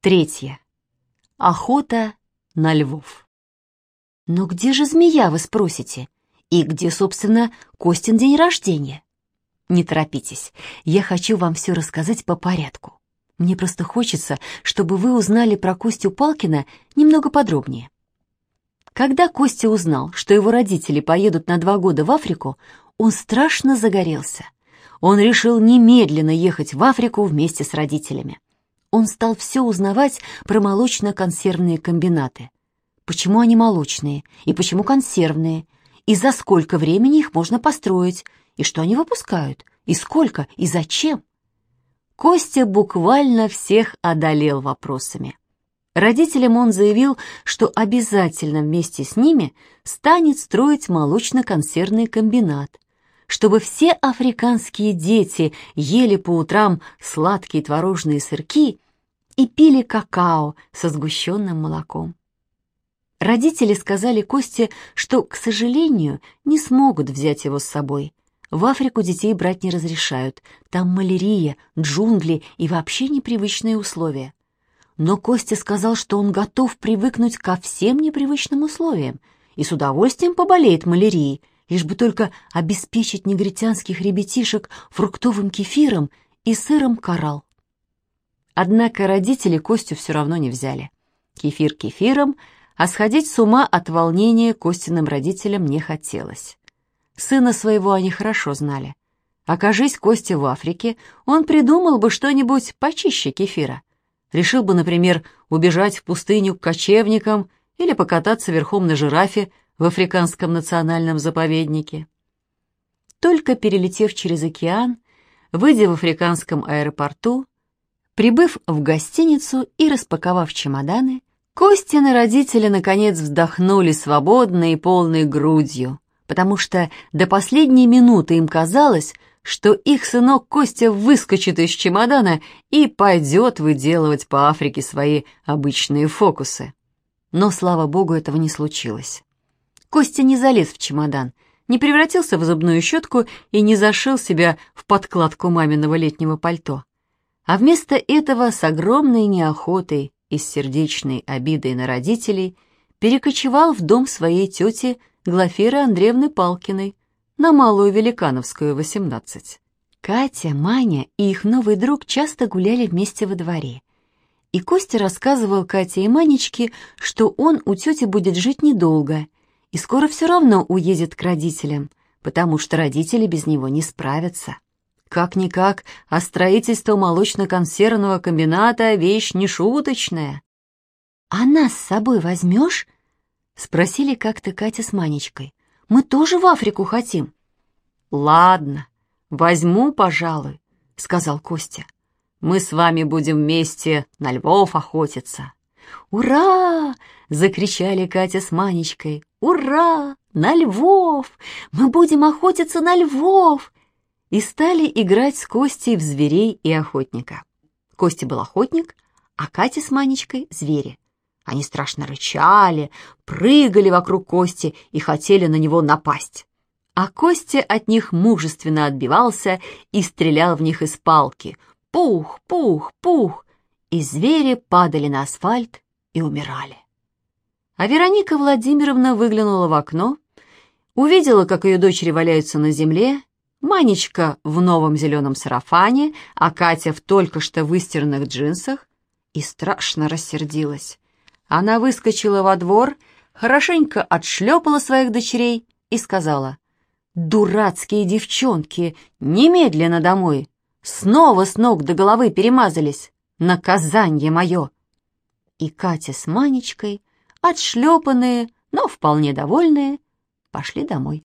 Третье. Охота на львов. Но где же змея, вы спросите? И где, собственно, Костин день рождения? Не торопитесь, я хочу вам все рассказать по порядку. Мне просто хочется, чтобы вы узнали про Костю Палкина немного подробнее. Когда Костя узнал, что его родители поедут на два года в Африку, он страшно загорелся. Он решил немедленно ехать в Африку вместе с родителями. Он стал все узнавать про молочно-консервные комбинаты. Почему они молочные, и почему консервные, и за сколько времени их можно построить, и что они выпускают, и сколько, и зачем. Костя буквально всех одолел вопросами. Родителям он заявил, что обязательно вместе с ними станет строить молочно-консервный комбинат, чтобы все африканские дети ели по утрам сладкие творожные сырки и пили какао со сгущенным молоком. Родители сказали Косте, что, к сожалению, не смогут взять его с собой. В Африку детей брать не разрешают, там малярия, джунгли и вообще непривычные условия. Но Костя сказал, что он готов привыкнуть ко всем непривычным условиям и с удовольствием поболеет малярией, лишь бы только обеспечить негритянских ребятишек фруктовым кефиром и сыром коралл. Однако родители Костю все равно не взяли. Кефир кефиром, а сходить с ума от волнения Костиным родителям не хотелось. Сына своего они хорошо знали. Окажись Костя в Африке, он придумал бы что-нибудь почище кефира. Решил бы, например, убежать в пустыню к кочевникам или покататься верхом на жирафе в Африканском национальном заповеднике. Только перелетев через океан, выйдя в африканском аэропорту, прибыв в гостиницу и распаковав чемоданы, Костины родители наконец вздохнули свободной и полной грудью, потому что до последней минуты им казалось, что их сынок Костя выскочит из чемодана и пойдет выделывать по Африке свои обычные фокусы. Но, слава богу, этого не случилось. Костя не залез в чемодан, не превратился в зубную щетку и не зашил себя в подкладку маминого летнего пальто. А вместо этого с огромной неохотой и с сердечной обидой на родителей перекочевал в дом своей тети Глафиры Андреевны Палкиной, на Малую Великановскую, 18. Катя, Маня и их новый друг часто гуляли вместе во дворе. И Костя рассказывал Кате и Манечке, что он у тети будет жить недолго и скоро все равно уедет к родителям, потому что родители без него не справятся. Как-никак, а строительство молочно-консервного комбината — вещь нешуточная. «А нас с собой возьмешь?» — спросили как-то Катя с Манечкой. Мы тоже в Африку хотим». «Ладно, возьму, пожалуй», — сказал Костя. «Мы с вами будем вместе на львов охотиться». «Ура!» — закричали Катя с Манечкой. «Ура! На львов! Мы будем охотиться на львов!» И стали играть с Костей в зверей и охотника. Костя был охотник, а Катя с Манечкой — звери. Они страшно рычали, прыгали вокруг Кости и хотели на него напасть. А Костя от них мужественно отбивался и стрелял в них из палки. Пух, пух, пух! И звери падали на асфальт и умирали. А Вероника Владимировна выглянула в окно, увидела, как ее дочери валяются на земле, Манечка в новом зеленом сарафане, а Катя в только что выстиранных джинсах, и страшно рассердилась. Она выскочила во двор, хорошенько отшлепала своих дочерей и сказала, «Дурацкие девчонки, немедленно домой! Снова с ног до головы перемазались! Наказанье мое!» И Катя с Манечкой, отшлепанные, но вполне довольные, пошли домой.